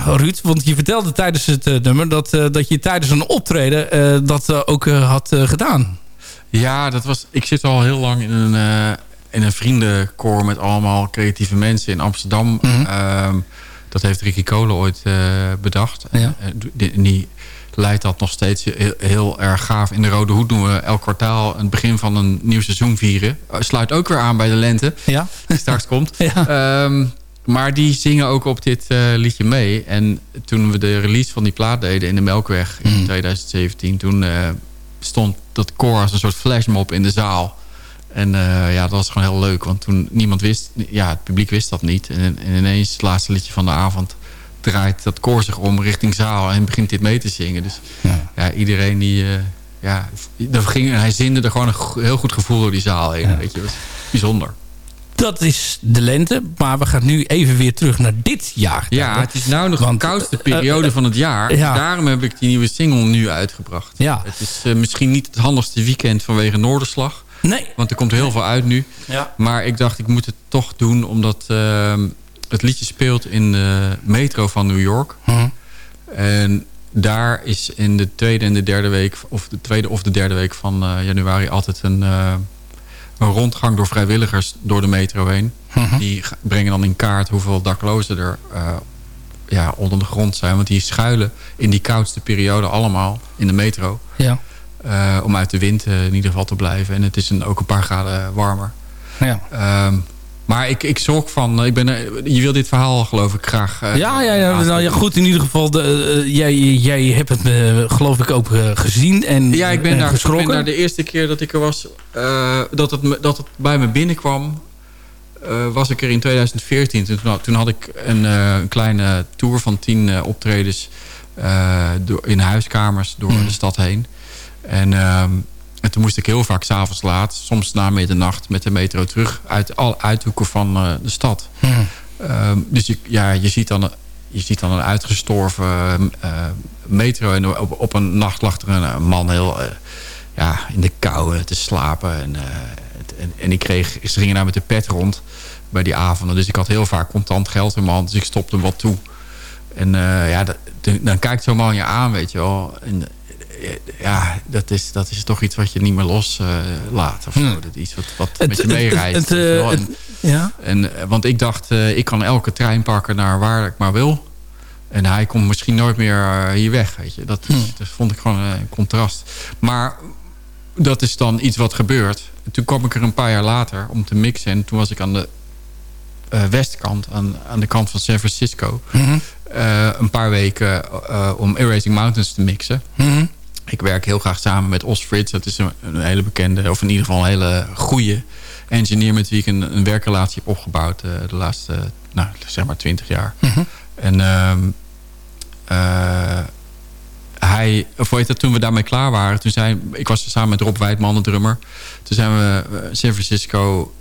Ruud, want je vertelde tijdens het eh, nummer... Dat, eh, dat je tijdens een optreden eh, dat ook had gedaan. Ja, dat was, ik zit al heel lang in een, in een vriendenkoor met allemaal creatieve mensen in Amsterdam. Ehm, dat heeft Ricky Kolen ooit bedacht. Ja. Die, die leidt dat nog steeds heel, heel erg gaaf. In de Rode Hoed doen we elk kwartaal het begin van een nieuw seizoen vieren. Sluit ook weer aan bij de lente, Ja? die straks komt. Ja. Ehm, maar die zingen ook op dit eh, liedje mee. En toen we de release van die plaat deden in de Melkweg in 2017... toen eh, stond dat koor als een soort flashmob in de zaal. En eh, ja, dat was gewoon heel leuk. Want toen niemand wist... Ja, het publiek wist dat niet. En, en ineens het laatste liedje van de avond... draait dat koor zich om richting zaal... en begint dit mee te zingen. Dus ja, iedereen die... ja, ging, hij zinde er gewoon een heel goed gevoel door die zaal heen. Weet je, dat was bijzonder. Dat is de lente. Maar we gaan nu even weer terug naar dit jaar. Ja, het is nou nog Want, de koudste eh, periode eh, van het jaar. ja. Daarom heb ik die nieuwe single nu uitgebracht. Ja. Het is eh, misschien niet het handigste weekend vanwege Noorderslag. Nee. Want er komt heel veel uit nu. Ja. Maar ik dacht, ik moet het toch doen. Omdat ehm, het liedje speelt in de metro van New York. Hm. En daar is in de tweede en de derde week... of de tweede of de derde week van eh, januari... altijd een, eh, een rondgang door vrijwilligers door de metro heen. Mhm. Die brengen dan in kaart hoeveel daklozen er eh, ja, onder de grond zijn. Want die schuilen in die koudste periode allemaal in de metro. Ja. eh, om uit de wind eh, in ieder geval te blijven. En het is een, ook een paar graden warmer. Ja. Ehm, maar ik, ik zorg van... eh, Ik ben, eh, je wil dit verhaal geloof ik graag... eh, Ja, ja, ja, nou, ja, goed. In ieder geval, de, jij, jij hebt het eh, geloof ik ook gezien en Ja, ik ben, en daar, ik ben daar de eerste keer dat ik er was... dat, het, dat het bij me binnenkwam... was ik er in 2014. Toen, had- toen had ik een, een kleine tour van tien optredens... door, in huiskamers door Mhm. de stad heen. En, ehm, en toen moest ik heel vaak s'avonds laat... soms na middernacht met de metro terug... uit alle uithoeken van eh, de stad. Hm. Ehm, dus je, ja, je, ziet dan, je ziet dan een uitgestorven eh, metro. En op, op een nacht lag er een, man heel eh, ja, in de kou te slapen. En, het- en, en ik kreeg, ze gingen daar met de pet rond bij die avonden. Dus ik had heel vaak contant geld in mijn hand. Dus ik stopte wat toe. En ja, dat- dan, dan kijkt zo'n man je aan, weet je wel. En ja, dat is, dat is toch iets wat je niet meer los eh, laat. Of. Hmm. Dat iets wat, wat Het- met je meereist. eh, ja. en, eh, want ik dacht, ik kan elke trein pakken naar waar ik maar wil. En hij komt misschien nooit meer hier weg. Weet je. Dat, is, Hmm. dat vond ik gewoon een contrast. Maar dat is dan iets wat gebeurt. En toen kwam ik er een paar jaar later om te mixen. En toen was ik aan de westkant, aan, aan de kant van San Francisco. Eh, een paar weken om Erasing Mountains te mixen. Mhm. Ik werk heel graag samen met Os Frits. Dat is een, een hele bekende, of in ieder geval een hele goede engineer... met wie ik een, een werkrelatie heb opgebouwd eh, de laatste, nou, zeg maar 20 jaar. Mhm. En ehm, eh, hij, of weet dat, toen we daarmee klaar waren... Toen zijn, ik was samen met Rob Wijdman, de drummer. Toen zijn we eh, San Francisco,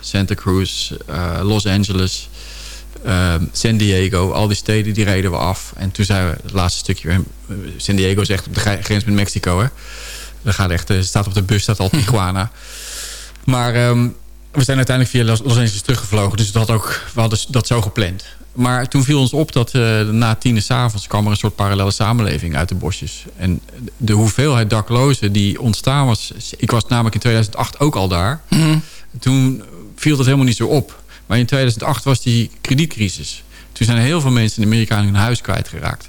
Santa Cruz, Los Angeles... ehm, San Diego, al die steden, die reden we af. En toen zijn we het laatste stukje... San Diego is echt op de gre- grens met Mexico, hè. Er gaat echt, eh, staat op de bus, staat al Tijuana. Maar ehm, we zijn uiteindelijk via Los Angeles teruggevlogen. Dus dat ook, we hadden dat zo gepland. Maar toen viel ons op dat eh, na tien avonds kwam er een soort parallele samenleving uit de bosjes. En de hoeveelheid daklozen die ontstaan was... Ik was namelijk in 2008 ook al daar. Toen viel dat helemaal niet zo op. Maar in 2008 was die kredietcrisis. Toen zijn heel veel mensen in Amerika hun huis kwijtgeraakt.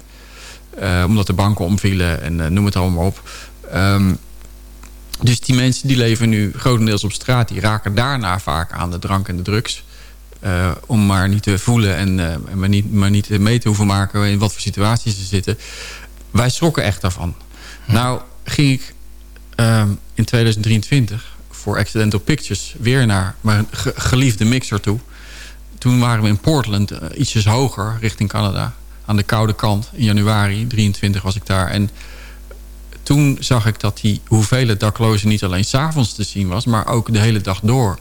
Eh, omdat de banken omvielen en eh, noem het allemaal op. Ehm, dus die mensen die leven nu grotendeels op straat. Die raken daarna vaak aan de drank en de drugs. Eh, om maar niet te voelen en maar, niet, maar niet mee te hoeven maken... in wat voor situaties ze zitten. Wij schrokken echt daarvan. Nou ging ik ehm, in 2023 voor Accidental Pictures... weer naar mijn ge- geliefde mixer toe. Toen waren we in Portland, eh, ietsjes hoger, richting Canada. Aan de koude kant. In januari, 23 was ik daar. En toen zag ik dat die hoeveelheid daklozen niet alleen s'avonds te zien was... maar ook de hele dag door.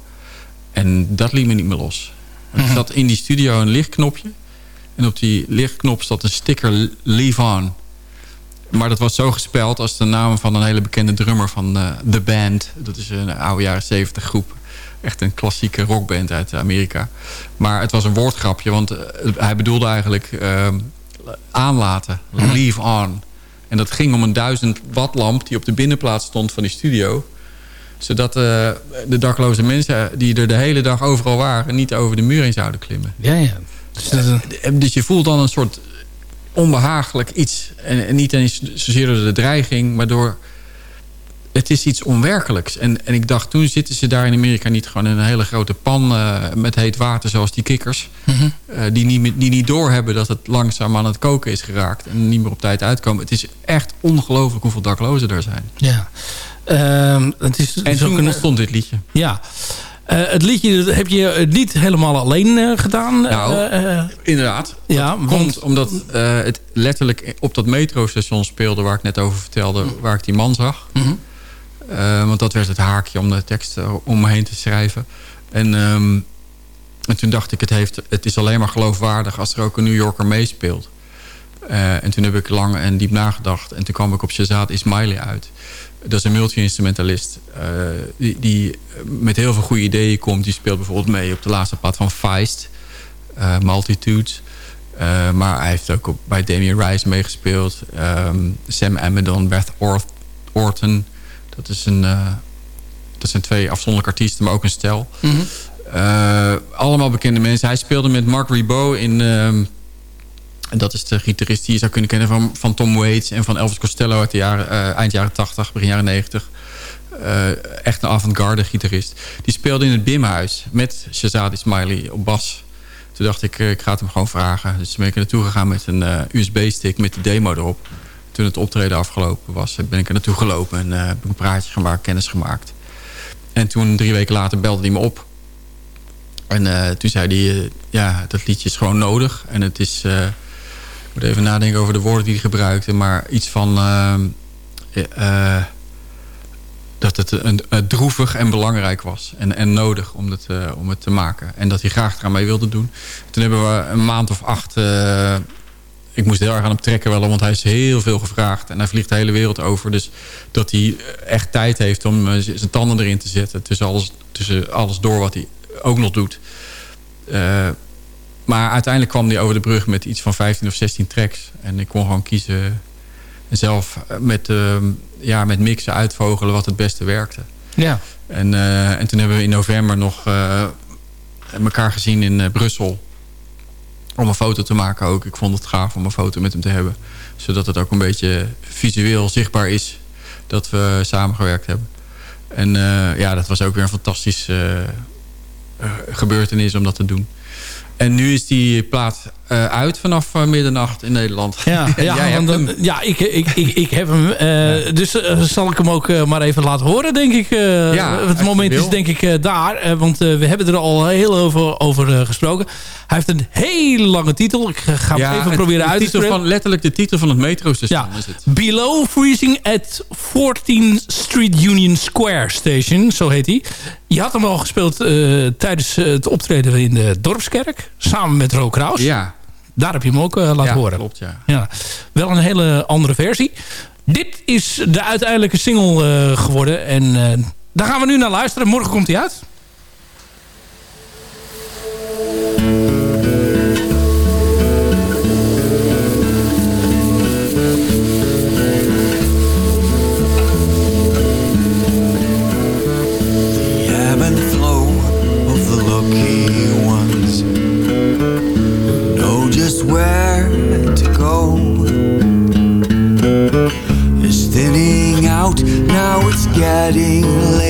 En dat liet me niet meer los. Er zat in die studio een lichtknopje. En op die lichtknop zat een sticker Leave On. Maar dat was zo gespeld als de naam van een hele bekende drummer van eh, The Band. Dat is een oude jaren 70 groep. Echt een klassieke rockband uit Amerika. Maar het was een woordgrapje, want eh, hij bedoelde eigenlijk eh, aanlaten. Leave on. En dat ging om een 1000 watt lamp die op de binnenplaats stond van die studio. Zodat eh, de dakloze mensen die er de hele dag overal waren... niet over de muur heen zouden klimmen. Ja, ja. Dus dat, Dus je voelt dan een soort onbehagelijk iets. En, en niet eens zozeer door de dreiging, maar door... Het is iets onwerkelijks. En, en ik dacht, toen zitten ze daar in Amerika niet gewoon in een hele grote pan eh, met heet water, zoals die kikkers. Mhm. eh, die, niet, die niet doorhebben dat het langzaam aan het koken is geraakt. En niet meer op tijd uitkomen. Het is echt ongelooflijk hoeveel daklozen er zijn. ja. Ehm, het is, En het toen een- ontstond dit liedje. Ja. Eh, het liedje dat heb je eh, niet helemaal alleen gedaan. Nou, Inderdaad. ja, Komt want... omdat eh, het letterlijk op dat metrostation speelde... waar ik net over vertelde, waar ik die man zag. Mhm. Eh, want dat werd het haakje om de tekst eh, om me heen te schrijven. En, ehm, en toen dacht ik, het, heeft, het is alleen maar geloofwaardig... als er ook een New Yorker meespeelt. Eh, en toen heb ik lang en diep nagedacht. En toen kwam ik op Shazad Ismaili uit. Dat is een multi-instrumentalist. eh, die, die met heel veel goede ideeën komt. Die speelt bijvoorbeeld mee op de laatste plaat van Feist. eh, Multitudes. Eh, maar hij heeft ook bij Damien Rice meegespeeld. Ehm, Sam Amidon, Beth Or- Orton. Dat, is een, eh, dat zijn twee afzonderlijke artiesten, maar ook een stel. Mhm. Eh, allemaal bekende mensen. Hij speelde met Mark Ribot in... ehm, en dat is de gitarist die je zou kunnen kennen van, van Tom Waits... en van Elvis Costello uit de jaren, eh, eind jaren 80, begin jaren 90. Eh, echt een avant-garde gitarist. Die speelde in het Bimhuis met Shazad Ismaili op bas. Toen dacht ik, ik ga het hem gewoon vragen. Dus toen ben ik er naartoe gegaan met een USB-stick met de demo erop. Toen het optreden afgelopen was, ben ik er naartoe gelopen... en eh, heb een praatje gemaakt, kennis gemaakt. En toen, drie weken later, belde hij me op. En eh, toen zei hij, eh, ja, dat liedje is gewoon nodig. En het is... eh, ik moet even nadenken over de woorden die hij gebruikte. Maar iets van... eh, dat het een, droevig en belangrijk was. En, en nodig om het, eh, om het te maken. En dat hij graag eraan mee wilde doen. Toen hebben we een maand of acht... eh, ik moest heel erg aan hem trekken wel, want hij is heel veel gevraagd. En hij vliegt de hele wereld over. Dus dat hij echt tijd heeft om eh, zijn tanden erin te zetten. Tussen alles, tussen alles door wat hij ook nog doet. Eh, maar uiteindelijk kwam hij over de brug met iets van 15 of 16 tracks. En ik kon gewoon kiezen En zelf eh, met, ehm, ja, met mixen uitvogelen wat het beste werkte. Ja. En, eh, en toen hebben we in november nog eh, elkaar gezien in eh, Brussel. Om een foto te maken ook. Ik vond het gaaf om een foto met hem te hebben. Zodat het ook een beetje visueel zichtbaar is dat we samengewerkt hebben. En eh, ja, dat was ook weer een fantastisch eh, eh, gebeurtenis om dat te doen. En nu is die plaat eh, uit vanaf eh, middernacht in Nederland. Ja, ja, want hem. ja ik, ik, ik, ik heb hem. eh, dus zal ik hem ook maar even laten horen, denk ik. Ja, het moment is denk ik daar. want we hebben er al heel over, over gesproken. Hij heeft een hele lange titel. Ik ga hem even het- proberen uit te spreken. van Letterlijk de titel van het metrostation Ja, is het. Below Freezing at 14th Street Union Square Station, zo heet hij. Je had hem al gespeeld tijdens het optreden in de Dorpskerk, samen met Ro Kraus. Ja, Daar heb je hem ook eh, laten ja horen. klopt ja. Ja, wel een hele andere versie. Dit is de uiteindelijke single eh, geworden. En eh, daar gaan we nu naar luisteren. Morgen komt hij uit. The ebb and flow of the lucky ones guiding.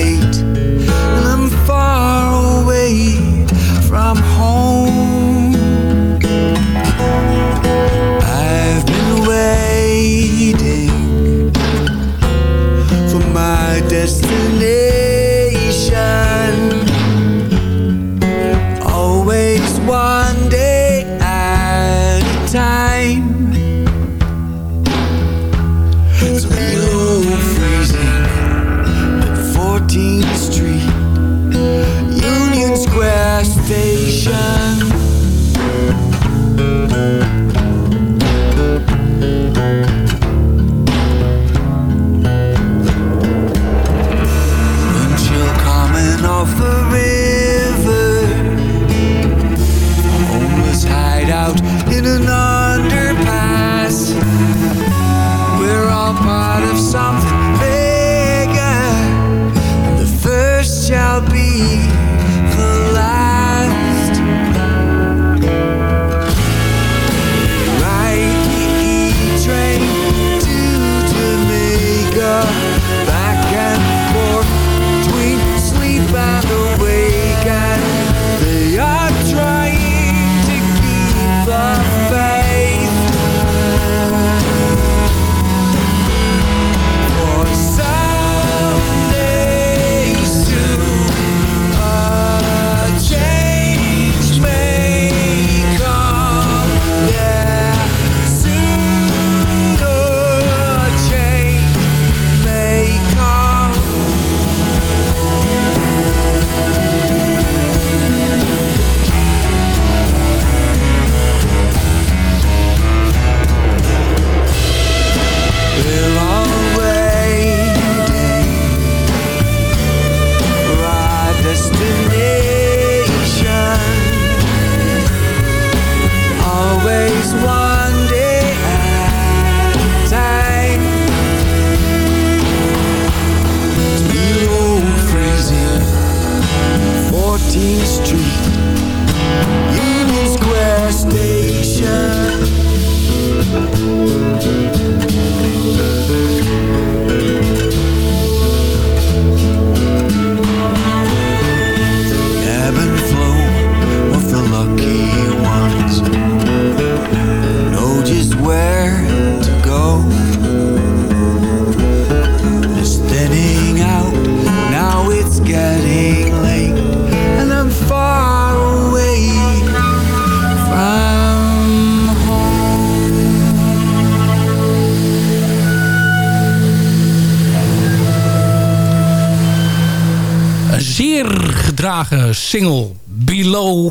Single. Below.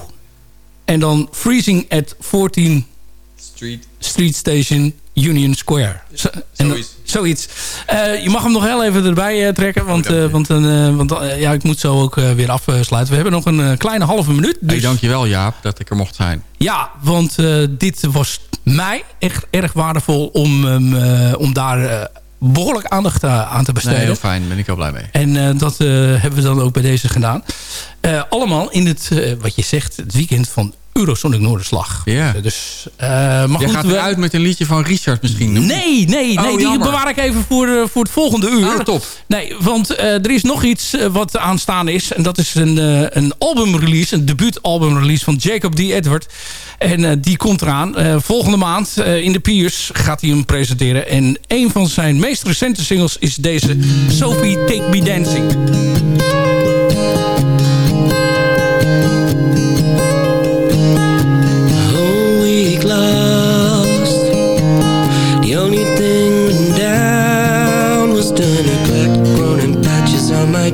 En dan Freezing at 14 Street. Street Station, Union Square. Zo, en- Zoiets. zoiets. Eh, je mag hem nog heel even erbij eh, trekken. Want, eh, want, want ja, ik moet zo ook weer afsluiten. We hebben nog een kleine halve minuut. Hey, Dus, dankjewel Jaap dat ik er mocht zijn. ja, want dit was mij echt erg waardevol om, eh, om daar behoorlijk aandacht eh, aan te Nee, besteden. heel fijn, ben ik heel blij mee. En eh, dat eh, hebben we dan ook bij deze gedaan. Allemaal in het, wat je zegt, het weekend van Eurosonic Noorderslag. Ja. Dus, eh, maar Jij goed, gaat we- eruit met een liedje van Richard misschien. Nee, nee, nee Oh, die bewaar ik even voor, eh, voor het volgende uur. Oh, top. Nee, want eh, er is nog iets wat aanstaan is. En dat is een, een albumrelease, een debuutalbumrelease van Jacob D. Edward. En die komt eraan. Volgende maand in de Piers gaat hij hem presenteren. En een van zijn meest recente singles is deze Sophie Take Me Dancing.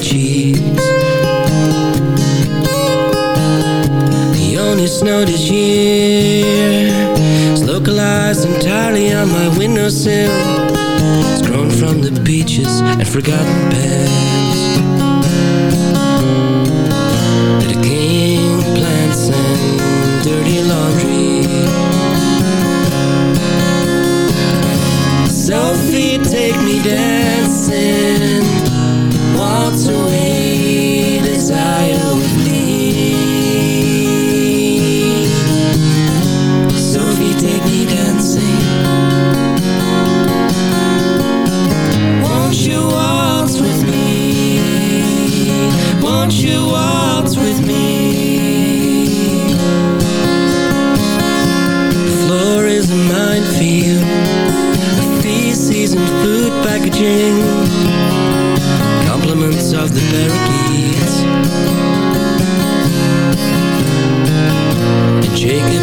Cheeks. The only snow this year is localized entirely on my windowsill. It's grown from the beaches and forgotten pens. Compliments of the parakeets. And Jacob